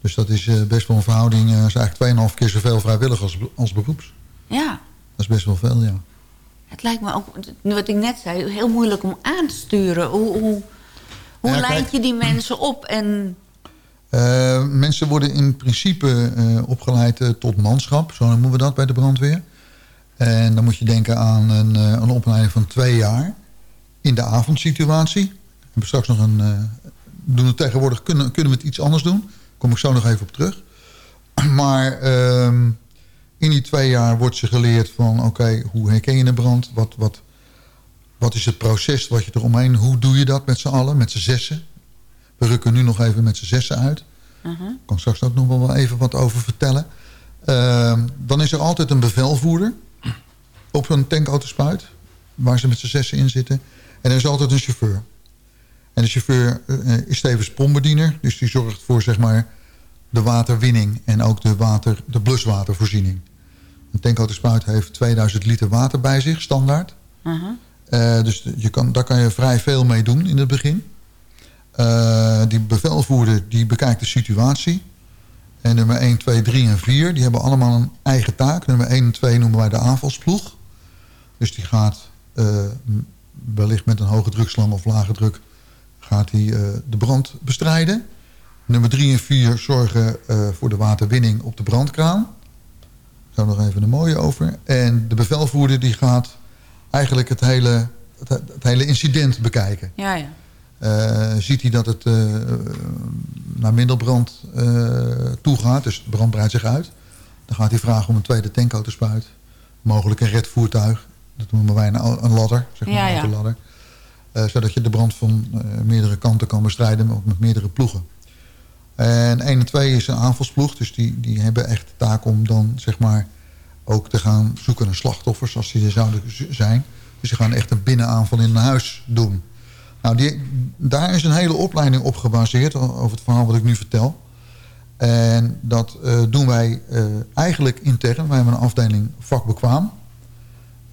Dus dat is eh, best wel een verhouding. eh is eigenlijk 2,5 keer zoveel vrijwilligers als, als beroeps. Ja, Dat is best wel veel, ja. Het lijkt me ook, wat ik net zei, heel moeilijk om aan te sturen. Hoe, hoe, hoe Ja, leid je die mensen op? En Eh, mensen worden in principe eh, opgeleid eh, tot manschap. Zo noemen we dat bij de brandweer. En dan moet je denken aan een, een opleiding van twee jaar. In de avondsituatie. We hebben straks nog een... doen het tegenwoordig kunnen, kunnen we het iets anders doen. Daar kom ik zo nog even op terug. Maar ehm, in die twee jaar wordt ze geleerd van... oké, hoe herken je een brand? Wat, wat, wat is het proces wat je eromheen... hoe doe je dat met z'n allen, met z'n zessen? We rukken nu nog even met z'n zessen uit. Ik kan straks ook nog wel even wat over vertellen. Ehm, dan is er altijd een bevelvoerder op een tankautospuit... waar ze met z'n zessen in zitten. En er is altijd een chauffeur. En de chauffeur eh, is tevens pompbediener. Dus die zorgt voor zeg maar, de waterwinning en ook de, water, de bluswatervoorziening. Een tankautospuit heeft 2000 liter water bij zich, standaard. uh-huh. Eh, dus je kan, daar kan je vrij veel mee doen in het begin. Eh, die bevelvoerder die bekijkt de situatie. En nummer 1, 2, 3 en 4... die hebben allemaal een eigen taak. Nummer 1 en 2 noemen wij de aanvalsploeg. Dus die gaat m- wellicht met een hoge drukslang of lage druk... gaat die, eh, de brand bestrijden. Nummer 3 en 4 zorgen eh, voor de waterwinning op de brandkraan. Daar nog even een mooie over. En de bevelvoerder die gaat eigenlijk het hele, het, het hele incident bekijken. ja, ja. Eh, ziet hij dat het eh, naar middelbrand eh toe gaat, dus de brand breidt zich uit... dan gaat hij vragen om een tweede tankauto-spuit. Mogelijk een redvoertuig. Dat noemen wij een, een ladder, zeg maar, Ja, een ja. autoladder. Eh, zodat je de brand van meerdere kanten kan bestrijden, maar ook met meerdere ploegen. En 1 en 2 is een aanvalsploeg, dus die, die hebben echt de taak om dan zeg maar ook te gaan zoeken naar slachtoffers als die er zouden zijn. Dus die gaan echt een binnenaanval in een huis doen. Nou, die, daar is een hele opleiding op gebaseerd over het verhaal wat ik nu vertel. En dat eh, doen wij eh, eigenlijk intern. Wij hebben een afdeling vakbekwaam.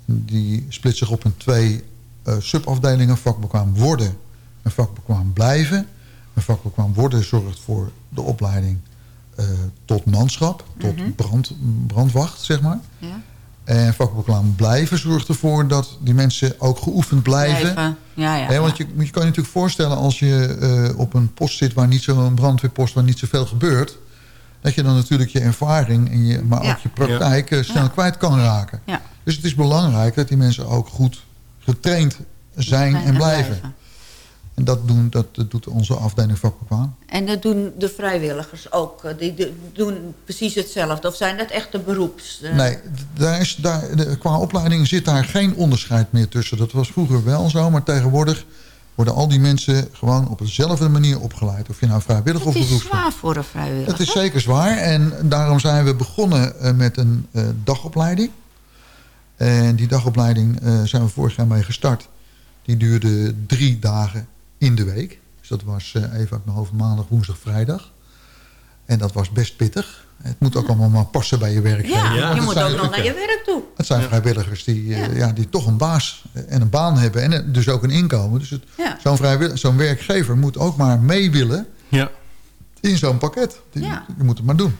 Die split zich op in twee eh, subafdelingen. Vakbekwaam worden en vakbekwaam blijven. En vakbekwaam worden zorgt voor de opleiding eh, tot manschap. Tot Mhm. brand, brandwacht, zeg maar. Ja. En vakbekwaam blijven zorgt ervoor dat die mensen ook geoefend blijven. Blijven. Ja, ja. Want je, je kan je natuurlijk voorstellen als je eh, op een post zit... waar niet zo'n brandweerpost waar niet zoveel gebeurt... dat je dan natuurlijk je ervaring, en je, maar Ja. ook je praktijk eh, snel Ja. kwijt kan raken. Ja. Dus het is belangrijk dat die mensen ook goed getraind zijn en blijven. En dat, doen, dat doet onze afdeling vakbekwaam. En dat doen de vrijwilligers ook. eh, Die de- doen precies hetzelfde. Of zijn dat echte beroeps? eh, Nee, daar is, daar, de- qua opleiding zit daar geen onderscheid meer tussen. Dat was vroeger wel zo, maar tegenwoordig worden al die mensen gewoon op dezelfde manier opgeleid. Of je nou vrijwillig Het of is beroeps bent. zwaar voor een vrijwilliger. Dat is zeker zwaar. En daarom zijn we begonnen eh, met een dagopleiding. En die dagopleiding zijn we vorig jaar mee gestart. Die duurde drie dagen in de week. Dus dat was eh, even uit mijn hoofd maandag, woensdag, vrijdag. En dat was best pittig. Het moet ook allemaal maar passen bij je werkgever. Ja, Want je moet zijn ook nog naar je werk toe. het zijn vrijwilligers die, eh, ja. die toch een baas en een baan hebben. En eh, dus ook een inkomen. Dus het- Ja. zo'n vrijwillig- zo'n werkgever moet ook maar mee willen Ja. in zo'n pakket. Die- Ja. Je moet het maar doen.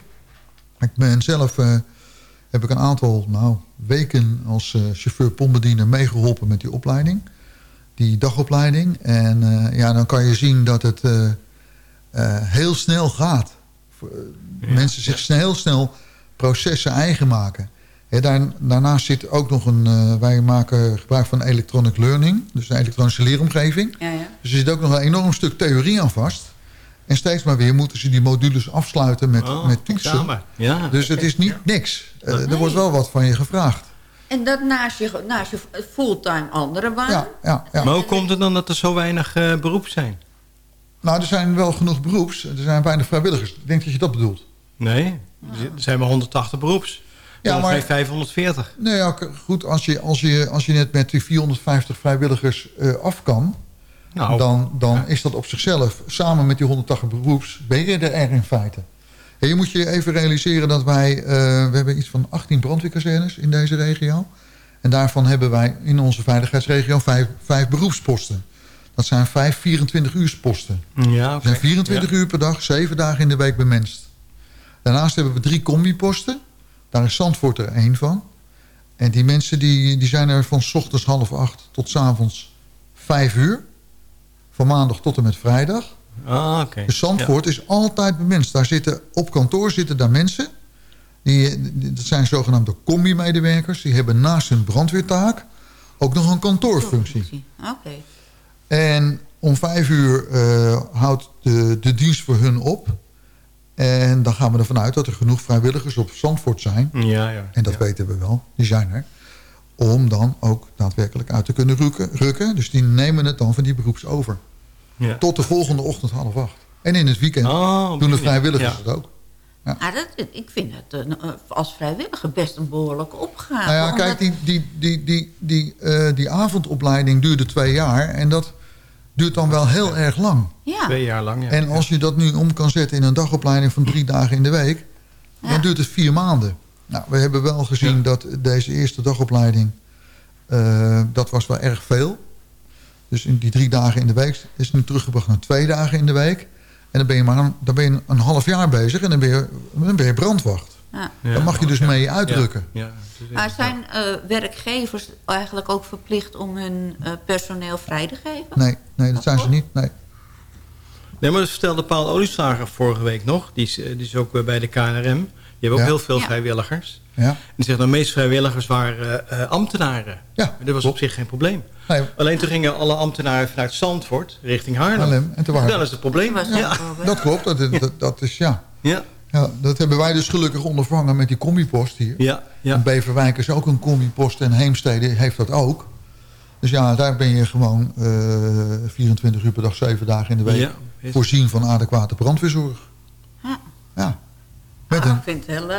Ik ben zelf eh, heb ik een aantal nou, weken als eh, chauffeur pompbediener meegeholpen met die opleiding. Die dagopleiding. En eh, ja, dan kan je zien dat het eh, eh, heel snel gaat. Mensen zich snel, heel snel processen eigen maken. Hè, daar, daarnaast zit ook nog een... wij maken gebruik van electronic learning. Dus een elektronische leeromgeving. Ja, ja. Dus er zit ook nog een enorm stuk theorie aan vast. En steeds maar weer moeten ze die modules afsluiten met, Oh, met toetsen. Dus het is niet niks. Eh, Er wordt wel wat van je gevraagd. En dat naast je, naast je fulltime andere baan? Ja, ja, ja. Maar hoe komt het dan dat er zo weinig eh beroep zijn? Nou, er zijn wel genoeg beroeps. Er zijn weinig vrijwilligers. Ik denk dat je dat bedoelt. Nee, er zijn maar 180 beroeps. Ja, maar- maar... 540. Nee, ja, goed. Als je, als, je, als je net met die 450 vrijwilligers eh, af kan... Nou, dan, dan is dat op zichzelf, samen met die 180 beroeps... ben je er in feite. En je moet je even realiseren dat wij... eh, we hebben iets van 18 brandweerkazernes in deze regio. En daarvan hebben wij in onze veiligheidsregio vijf, vijf beroepsposten. Dat zijn vijf 24-uursposten. Ja, zijn 24 Ja. uur per dag, zeven dagen in de week bemenst. Daarnaast hebben we drie combiposten. Daar is Zandvoort er één van. En die mensen die, die zijn er van s ochtends half acht tot s avonds vijf uur. Van maandag tot en met vrijdag. Ah, oké. Dus Zandvoort is altijd bemenst. Daar zitten, op kantoor zitten daar mensen. Die, die- dat zijn zogenaamde combi-medewerkers. Die hebben naast hun brandweertaak ook nog een kantoorfunctie. Oké. En om vijf uur eh, houdt de, de dienst voor hun op. En dan gaan we ervan uit dat er genoeg vrijwilligers op Zandvoort zijn. Ja, ja. En dat weten we wel, die zijn er. Om dan ook daadwerkelijk uit te kunnen rukken. rukken. Dus die nemen het dan van die beroeps over. Ja. Tot de volgende ochtend half acht. En in het weekend Oh, doen de vrijwilligers Ja. het ook. Ah, dat, ik vind het eh, als vrijwilliger best een behoorlijke opgave. Nou ja, omdat- kijk, die, die, die, die, die, eh, die avondopleiding duurde twee jaar. En dat duurt dan wel heel erg lang. Ja. Twee jaar lang, ja. En als je dat nu om kan zetten in een dagopleiding van drie dagen in de week... dan duurt het vier maanden. Nou, we hebben wel gezien dat deze eerste dagopleiding... eh, dat was wel erg veel. Dus in die drie dagen in de week is nu teruggebracht naar twee dagen in de week. En dan ben je maar een, dan ben je een half jaar bezig en dan ben je, dan ben je brandwacht. Ja. Dan mag je dus mee uitdrukken. Ja, Maar zijn eh, werkgevers eigenlijk ook verplicht om hun eh, personeel vrij te geven? Nee, nee, dat zijn ze niet. Nee. Nee, maar dat vertelde Paul Olieslager vorige week nog. Die is, eh, die is ook bij de KNRM. Die hebben ook Ja. heel veel Ja. vrijwilligers. Ja. Die zegt, de meeste vrijwilligers waren eh, eh, ambtenaren. Ja, dat was op zich geen probleem. Nee. Alleen toen gingen alle ambtenaren vanuit Zandvoort richting Haarlem. Haarlem, en waren- Dat is het probleem. Ja. Dat klopt, dat, dat, dat is ja. Ja. ja. Dat hebben wij dus gelukkig ondervangen met die combipost hier. Ja, ja. En Beverwijk is ook een combipost en Heemstede heeft dat ook. Dus ja, daar ben je gewoon eh 24 uur per dag, 7 dagen in de week... Ja, voorzien van adequate brandweerzorg. Ja. Ja. Met Ah, een, Ik vind het heel eh,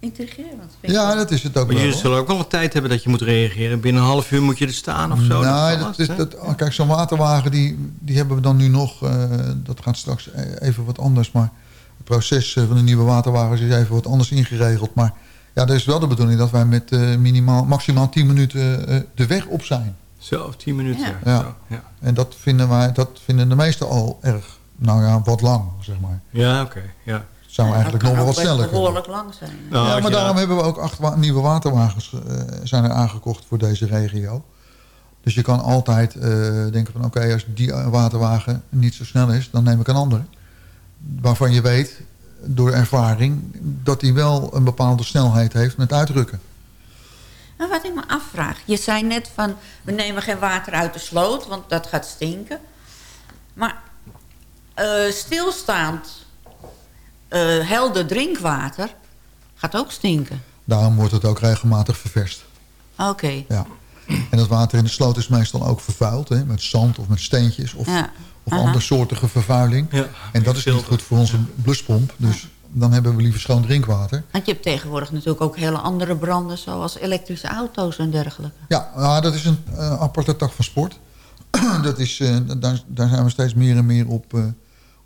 intrigerend. ja, dat is het ook Maar wel. jullie zullen ook wel een tijd hebben dat je moet reageren. Binnen een half uur moet je er staan of zo. Dat wel, is, dat, oh, kijk, zo'n waterwagen, die, die hebben we dan nu nog. eh, dat gaat straks e- even wat anders. Maar het proces eh, van de nieuwe waterwagens is even wat anders ingeregeld. Maar ja, er is wel de bedoeling dat wij met eh, minimaal, maximaal 10 minuten eh, de weg op zijn. Zo, tien minuten. Ja. Ja. Ja. Zo, ja. En dat vinden, wij, dat vinden de meesten al erg, nou ja, wat lang, zeg maar. Ja, oké. Ja. Het zou eigenlijk nog wel wat sneller kunnen. behoorlijk lang zijn. Nou, ja, maar daarom daar- hebben we ook acht wa- nieuwe waterwagens eh, zijn er aangekocht voor deze regio. Dus je kan altijd eh, denken van oké, als die waterwagen niet zo snel is, dan neem ik een andere. Waarvan je weet, door ervaring, dat die wel een bepaalde snelheid heeft met uitrukken. Maar wat ik me afvraag. Je zei net van, we nemen geen water uit de sloot, want dat gaat stinken. Maar eh, stilstaand, eh, helder drinkwater gaat ook stinken. Daarom wordt het ook regelmatig ververst. Oké. Ja. En dat water in de sloot is meestal ook vervuild, hè, met zand of met steentjes of, Ja. of Aha. andersoortige vervuiling. Ja, en dat is niet goed voor onze bluspomp, dus dan hebben we liever schoon drinkwater. Want je hebt tegenwoordig natuurlijk ook hele andere branden... zoals elektrische auto's en dergelijke. Ja, nou, dat is een eh, aparte tak van sport. dat is, eh, daar, daar zijn we steeds meer en meer op, eh,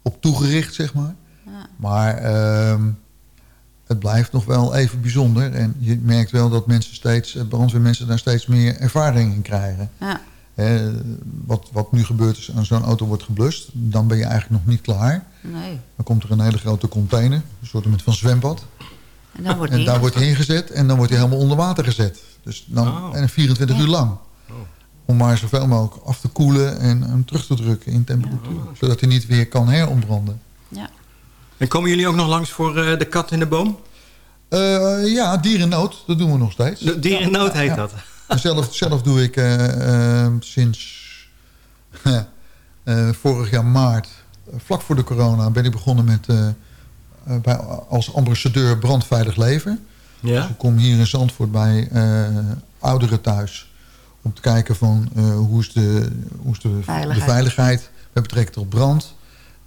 op toegericht, zeg maar. Ja. Maar ehm, het blijft nog wel even bijzonder. En je merkt wel dat mensen steeds, eh, brandweermensen daar steeds meer ervaring in krijgen. Ja. Eh, wat, wat nu gebeurt is, als zo'n auto wordt geblust, dan ben je eigenlijk nog niet klaar. Nee. Dan komt er een hele grote container, een soort van zwembad. En dan wordt En daar wordt hij ingezet en dan wordt hij helemaal onder water gezet. Dus dan, Oh. En 24 uur lang. Om maar zoveel mogelijk af te koelen en hem terug te drukken in temperatuur. Zodat hij niet weer kan herombranden. Ja. En komen jullie ook nog langs voor eh, de kat in de boom? Eh, ja, dierennood, dat doen we nog steeds. De dierennood heet Ja. dat. Zelf, zelf doe ik eh, sinds eh, vorig jaar maart, vlak voor de corona, ben ik begonnen met eh, eh, bij, als ambassadeur brandveilig leven. Ja? Dus ik kom hier in Zandvoort bij eh, ouderen thuis. Om te kijken van eh, hoe is, de, hoe is de, Veiligheid. de veiligheid met betrekking tot brand.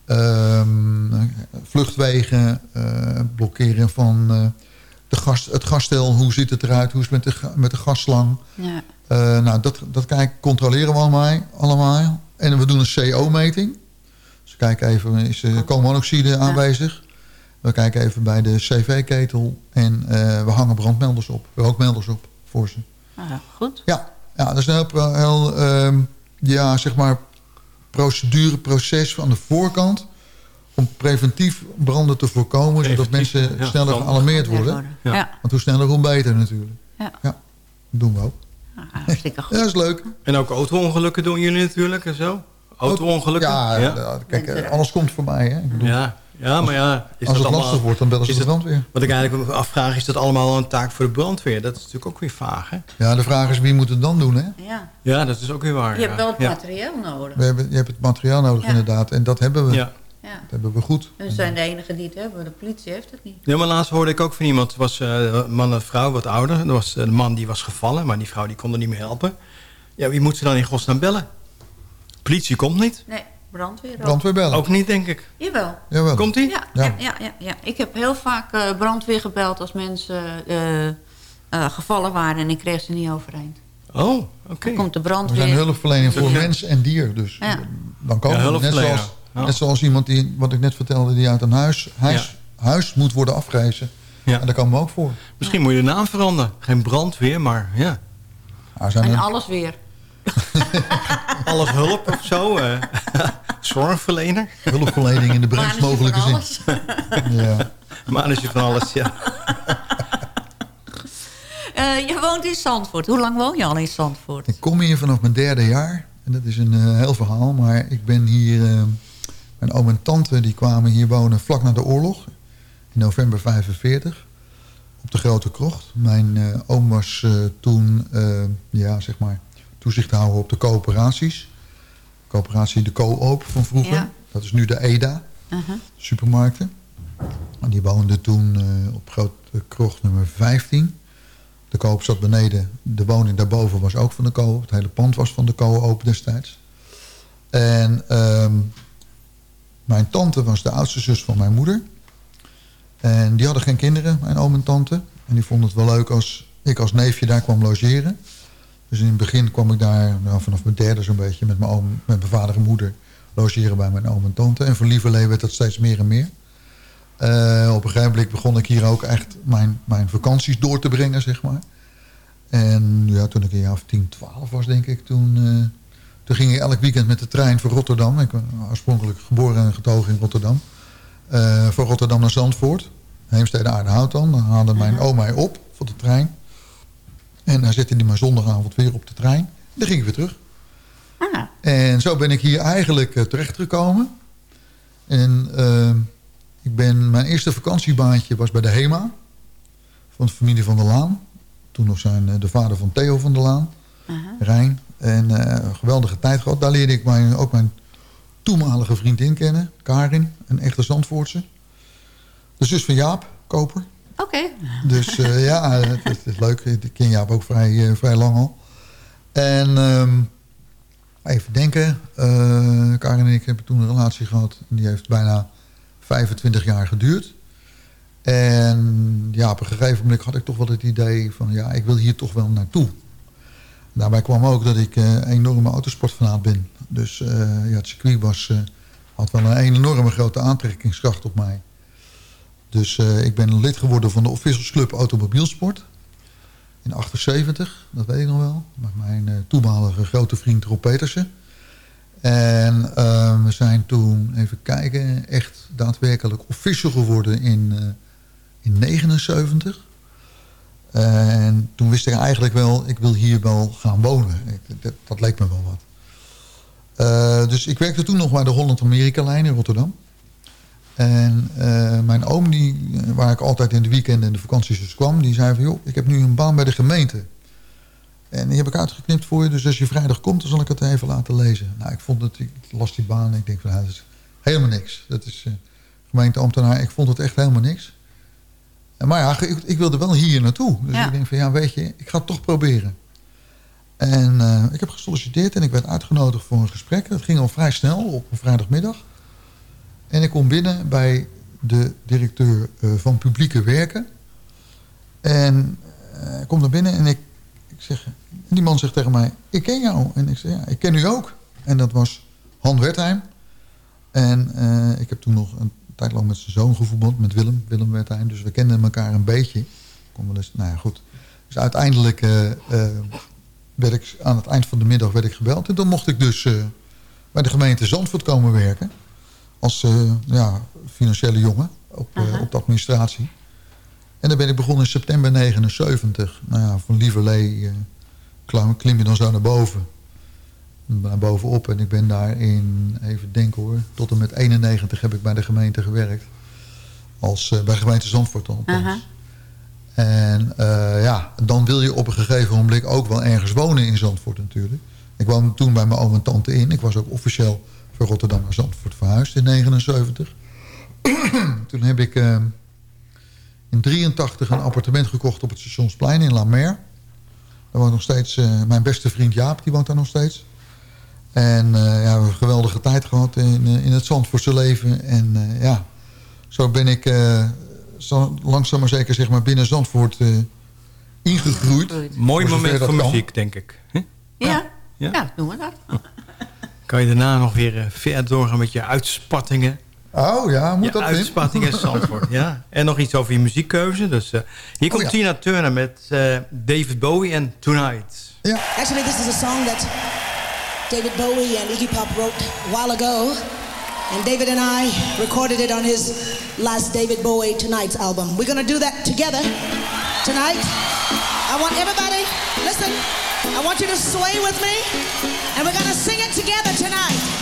Ehm, vluchtwegen, eh, blokkeren van eh, de gas, het gasstel. Hoe ziet het eruit? Hoe is het met de, met de gasslang? Ja. Eh, nou, dat, dat kijk, controleren we allemaal, allemaal. En we doen een CO-meting. Dus we kijken even, is er koolmonoxide aanwezig? We kijken even bij de CV-ketel. En we hangen brandmelders op, rookmelders op voor ze. Ah, goed. Ja, ja, dat is een heel, heel ehm, ja, zeg maar procedureproces van de voorkant... om preventief branden te voorkomen... zodat mensen ja, sneller gealarmeerd worden. Ja. Ja. Want hoe sneller, hoe beter natuurlijk. Ja. dat doen we ook. Hartstikke goed. Ja, dat is leuk. En ook auto-ongelukken doen jullie natuurlijk en zo? Auto-ongelukken? Ja, ja, kijk, eh, alles komt voorbij. Hè? Ik bedoel, Ja, ja, maar ja... Is Als dat het lastig wordt, dan bellen ze is de brandweer. Wat ik eigenlijk afvraag, is dat allemaal een taak voor de brandweer? Dat is natuurlijk ook weer vaag, hè? Ja, de vraag is wie moet het dan doen, hè? Ja. Ja, dat is ook weer waar. Je hebt wel het Ja. materieel nodig. We hebben, je hebt het materiaal nodig, Ja. inderdaad. En dat hebben we. Ja. Ja. Dat hebben we goed. We zijn de enigen die het hebben. De politie heeft het niet. Ja, maar laatst hoorde ik ook van iemand, het was eh, een man en vrouw, wat ouder. Er was een man die was gevallen, maar die vrouw die kon er niet meer helpen. Ja, wie moet ze dan in godsnaam bellen? Politie komt niet. Nee, brandweer ook. Brandweer bellen. Ook niet, denk ik. Jawel. Jawel. Komt ie? Ja, Ja. ja. Ja, ja. Ik heb heel vaak eh, brandweer gebeld als mensen eh, eh, gevallen waren en ik kreeg ze niet overeind. Oh, oké. Dan komt de We brandweer. zijn hulpverlening voor Ja. mens en dier. Dus Ja. dan komen Ja, we. Net zoals, Ja. net zoals iemand die, wat ik net vertelde, die uit een huis, huis, huis moet worden afgerezen. Ja. En daar komen we ook voor. Misschien moet je de naam veranderen. Geen brandweer, maar ja. Nou, zijn En er- alles weer. Alles hulp of zo. eh zorgverlener. hulpverlening in de breedst mogelijke van zin. alles. Ja. Van alles, ja. Eh, je woont in Zandvoort. Hoe lang woon je al in Zandvoort? Ik kom hier vanaf mijn derde jaar. En dat is een eh, heel verhaal. Maar ik ben hier... eh, mijn oom en tante die kwamen hier wonen vlak na de oorlog. In november 45. Op de Grote Krocht. Mijn eh, oom was eh, toen... eh, ja, zeg maar... Toezichthouder op de coöperaties. Coöperatie de Co-op van vroeger. Ja. Dat is nu de EDA. Uh-huh. Supermarkten. En die woonde toen eh, op Grote Krocht nummer 15. De koop zat beneden. De woning daarboven was ook van de koop. Het hele pand was van de koop destijds. En ehm, mijn tante was de oudste zus van mijn moeder. En die hadden geen kinderen, mijn oom en tante. En die vonden het wel leuk als ik als neefje daar kwam logeren. Dus in het begin kwam ik daar nou, vanaf mijn derde zo'n beetje... met mijn, oom, met mijn vader en moeder logeren bij mijn oom en tante. En voor lieverlee werd dat steeds meer en meer. Eh, op een gegeven moment begon ik hier ook echt mijn, mijn vakanties door te brengen, zeg maar. En ja, toen ik een jaar of 10, 12 was, denk ik, toen, eh, toen ging ik elk weekend met de trein voor Rotterdam. Ik ben oorspronkelijk geboren en getogen in Rotterdam. Eh van Rotterdam naar Zandvoort. Heemstede Aardehout dan. Dan haalde mijn oom mij op voor de trein. En dan zette hij me zondagavond weer op de trein. En dan ging ik weer terug. Ah, En zo ben ik hier eigenlijk eh, terechtgekomen. En eh, ik ben, mijn eerste vakantiebaantje was bij de HEMA. Van de familie van der Laan. Toen nog zijn eh, de vader van Theo van der Laan. Rijn. En eh, een geweldige tijd gehad. Daar leerde ik mijn, ook mijn toenmalige vriendin kennen. Karin, een echte Zandvoortse. De zus van Jaap, Koper. Oké. Dus eh, ja, het, het is leuk. Ik ken Jaap ook vrij, eh, vrij lang al. En ehm, even denken. eh Karin en ik hebben toen een relatie gehad. Die heeft bijna 25 jaar geduurd. En ja, op een gegeven moment had ik toch wel het idee van... ja, ik wil hier toch wel naartoe. Daarbij kwam ook dat ik eh, een enorme autosportfanaat ben. Dus eh, ja, het circuit was, eh, had wel een enorme grote aantrekkingskracht op mij. Dus eh, ik ben lid geworden van de Officials Club Automobielsport. In 78, dat weet ik nog wel. Met mijn eh, toenmalige grote vriend Rob Petersen. En eh, we zijn toen, even kijken, echt daadwerkelijk official geworden in, in 79. En toen wist ik eigenlijk wel, ik wil hier wel gaan wonen. Dat, dat leek me wel wat. Dus ik werkte toen nog bij de Holland-Amerika-lijn in Rotterdam. En eh, mijn oom, die, eh, waar ik altijd in de weekenden en de vakanties dus kwam... die zei van, joh, ik heb nu een baan bij de gemeente. En die heb ik uitgeknipt voor je. Dus als je vrijdag komt, dan zal ik het even laten lezen. Nou, ik vond het, ik las die baan en ik denk van, nou, dat is helemaal niks. Dat is uh, gemeenteambtenaar. Ik vond het echt helemaal niks. En, maar ja, ik, ik wilde wel hier naartoe. Dus Ja. ik denk van, ja, weet je, ik ga het toch proberen. En ik heb gesolliciteerd en ik werd uitgenodigd voor een gesprek. Dat ging al vrij snel, op een vrijdagmiddag. En ik kom binnen bij de directeur eh, van publieke werken. En eh, ik kom naar binnen en ik, ik zeg, die man zegt tegen mij, ik ken jou. En ik zeg, ja, ik ken u ook. En dat was Han Wertheim. En eh, ik heb toen nog een tijd lang met zijn zoon gevoetbald, met Willem, Willem Wertheim. Dus we kenden elkaar een beetje. Kom wel eens, nou ja, goed. Dus uiteindelijk werd ik aan het eind van de middag werd ik gebeld. En toen mocht ik dus bij de gemeente Zandvoort komen werken. Als eh, ja, financiële jongen op, eh, op de administratie. En dan ben ik begonnen in september 79. Nou ja, van Lieverlee eh, klim, je dan zo naar boven. Naar bovenop. En ik ben daar in, even denken hoor, tot en met 91 heb ik bij de gemeente gewerkt. Als, eh, bij gemeente Zandvoort dan. En ja, dan wil je op een gegeven moment ook wel ergens wonen in Zandvoort natuurlijk. Ik woonde toen bij mijn oom en tante in. Ik was ook officieel van Rotterdam naar Zandvoort verhuisd in 79. toen heb ik eh, in 83 een appartement gekocht op het Stationsplein in La Mer. Daar woont nog steeds eh, mijn beste vriend Jaap, die woont daar nog steeds. En eh, ja, we hebben een geweldige tijd gehad in, eh, in het Zandvoortse leven. En eh, ja, zo ben ik eh, zo langzaam maar zeker zeg maar, binnen Zandvoort eh, ingegroeid. Mooi moment voor muziek, denk ik. Hè? Ja, Ja. ja. doen we dat. Kan je daarna nog weer eh, verder doorgaan met je uitspattingen? Oh ja, moet je dat, uitspattingen in Zandvoort. ja. En nog iets over je muziekkeuze. Dus, eh, hier komt ja. Tina Turner met eh, David Bowie en Tonight. Actually, this is a song that David Bowie and Iggy Pop wrote a while ago. And David and I recorded it on his last David Bowie Tonight's album. We're going to do that together tonight. I want everybody, listen, I want you to sway with me. And we're going to sing it together tonight.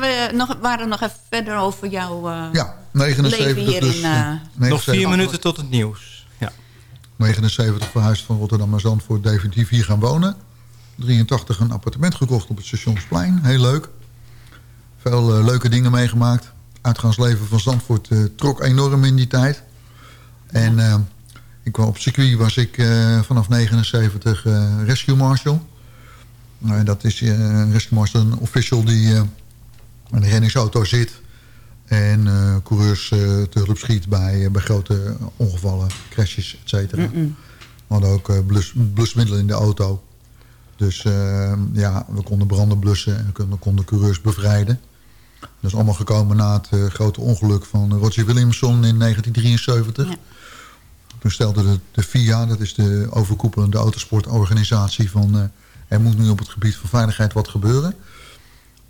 We nog, waren nog even verder over jouw eh, Ja, 79 leven hier dus, in... eh, eh, Nog 79. vier minuten tot het nieuws. Ja. 79 verhuisd van Rotterdam naar Zandvoort, definitief hier gaan wonen. 83 een appartement gekocht op het Stationsplein, heel leuk. Veel eh, leuke dingen meegemaakt. Uitgaansleven van Zandvoort eh, trok enorm in die tijd. En eh, ik kwam op circuit was ik eh, vanaf 79 eh, rescue marshal. Nou, dat is eh, een rescue marshal, een official die eh, een reddingsauto zit... en eh, coureurs eh, te hulp schiet bij, eh, bij grote ongevallen, crashes, et cetera. We hadden ook blus, blusmiddelen in de auto. Dus ja, we konden branden blussen en we konden, konden coureurs bevrijden. Dat is allemaal gekomen na het grote ongeluk van Roger Williamson in 1973. Toen stelde de, de FIA, dat is de overkoepelende autosportorganisatie... van er moet nu op het gebied van veiligheid wat gebeuren.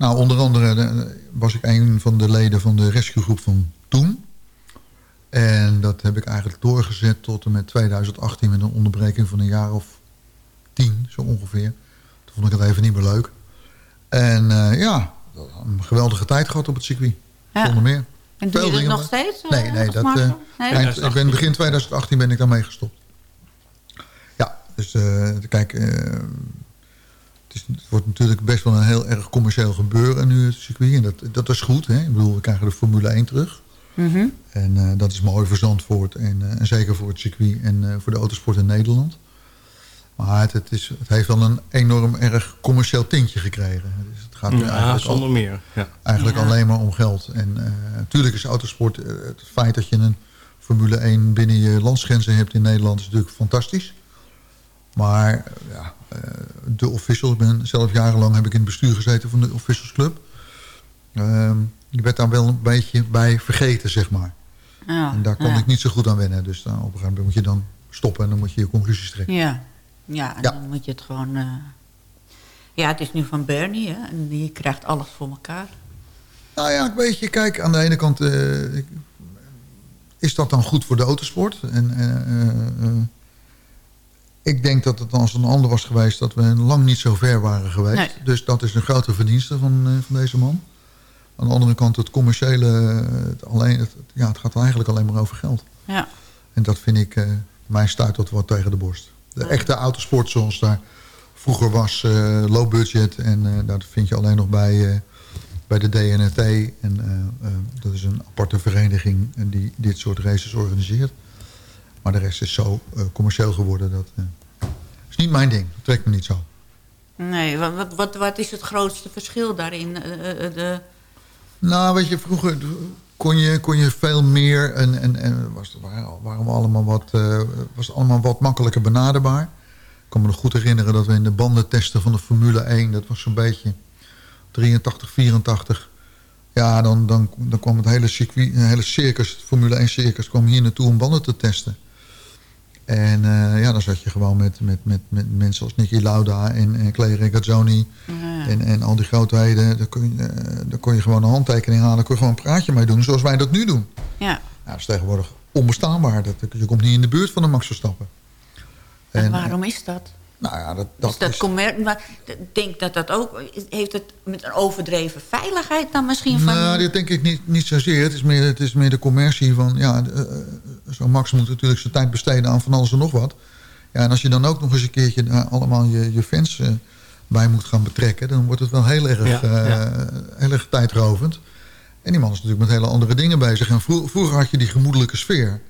Nou, onder andere eh, was ik een van de leden van de rescuegroep van toen. En dat heb ik eigenlijk doorgezet tot en met 2018... met een onderbreking van een jaar of tien, zo ongeveer. Toen vond ik het even niet meer leuk. En eh, ja, een geweldige tijd gehad op het circuit. Ja. Zonder meer. En doe je dat nog steeds? eh, Nee, nee, dat, Nee? eind- ik ben begin 2018 ben ik daarmee gestopt. Ja, dus kijk, is, het wordt natuurlijk best wel een heel erg commercieel gebeuren nu het circuit. En dat, dat is goed, hè? Ik bedoel, we krijgen de Formule 1 terug. Mhm. En eh, dat is mooi voor Zandvoort en, eh, en zeker voor het circuit en eh, voor de autosport in Nederland. Maar het, het, is, het heeft wel een enorm erg commercieel tintje gekregen. Dus het gaat nu Ja, eigenlijk, zonder al- meer. Ja. eigenlijk Ja. alleen maar om geld. En eh, natuurlijk is autosport, het feit dat je een Formule 1 binnen je landsgrenzen hebt in Nederland is natuurlijk fantastisch. Maar ja, eh, de officials, ik ben zelf jarenlang heb ik in het bestuur gezeten van de Officials Club. Ehm, je werd daar wel een beetje bij vergeten, zeg maar. Ja, En daar kon ja. ik niet zo goed aan wennen. Dus dan op een gegeven moment moet je dan stoppen en dan moet je je conclusies trekken. Ja, ja, en Ja. dan moet je het gewoon... eh, Ja, het is nu van Bernie, hè? En die krijgt alles voor elkaar. Nou ja, weet je, kijk, aan de ene kant eh, ik- is dat dan goed voor de autosport. En ik denk dat het als een ander was geweest, dat we lang niet zo ver waren geweest. Nee. Dus dat is een grote verdienste van, eh, van deze man. Aan de andere kant, het commerciële, eh, het, alleen, het, ja, het gaat eigenlijk alleen maar over geld. Ja. En dat vind ik, eh mij stuit dat wat tegen de borst. De echte autosport zoals daar vroeger was, eh, low budget. En dat vind je alleen nog bij, bij de DNRT. En dat is een aparte vereniging en die dit soort races organiseert. Maar de rest is zo eh, commercieel geworden. Dat eh, is niet mijn ding. Dat trekt me niet zo. Nee, wat, wat, wat, is het grootste verschil daarin? Eh, de, Nou, weet je, vroeger kon je, kon je veel meer en, en, en was, waren, we allemaal wat, was het allemaal wat makkelijker benaderbaar. Ik kan me nog goed herinneren dat we in de bandentesten van de Formule 1, dat was zo'n beetje 83, 84. Ja, dan, dan, dan kwam het hele circuit, hele circus, het Formule 1 circus, kwam hier naartoe om banden te testen. En eh, ja, dan zat je gewoon met, met, met, met mensen als Nicky Lauda en, en Clay Regazzoni Ja. en, en al die grootheden. Daar kon, je, eh, daar kon je gewoon een handtekening halen, daar kon je gewoon een praatje mee doen, zoals wij dat nu doen. ja. Nou, dat is tegenwoordig onbestaanbaar. Dat, je komt niet in de buurt van de Max Verstappen. En, En, waarom is dat? Nou ja, dat, dat is dat commer- maar ik denk dat dat ook... Heeft het met een overdreven veiligheid dan misschien van... Nou, dat denk ik niet, niet zozeer. Het is, meer, het is meer de commercie van... Ja, eh, eh, zo'n Max moet natuurlijk zijn tijd besteden aan van alles en nog wat. Ja, en als je dan ook nog eens een keertje daar allemaal je, je fans eh, bij moet gaan betrekken... dan wordt het wel heel erg, Ja, eh, ja. heel erg tijdrovend. En die man is natuurlijk met hele andere dingen bezig. En vro- vroeger had je die gemoedelijke sfeer.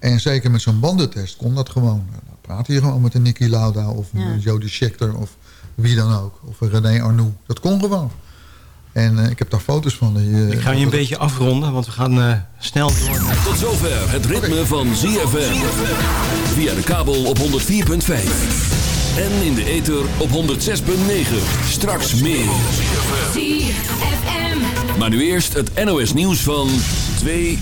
En zeker met zo'n bandentest kon dat gewoon. Dan praat je gewoon met een Nicky Lauda of Ja. een Jody Scheckter of wie dan ook. Of een René Arnoux. Dat kon gewoon. En eh, ik heb daar foto's van. Die, eh, Ik ga je een beetje afronden, want we gaan eh, snel door. Tot zover het ritme van ZFM. Via de kabel op 104.5. En in de ether op 106.9. Straks meer. Maar nu eerst het NOS nieuws van 2 uur.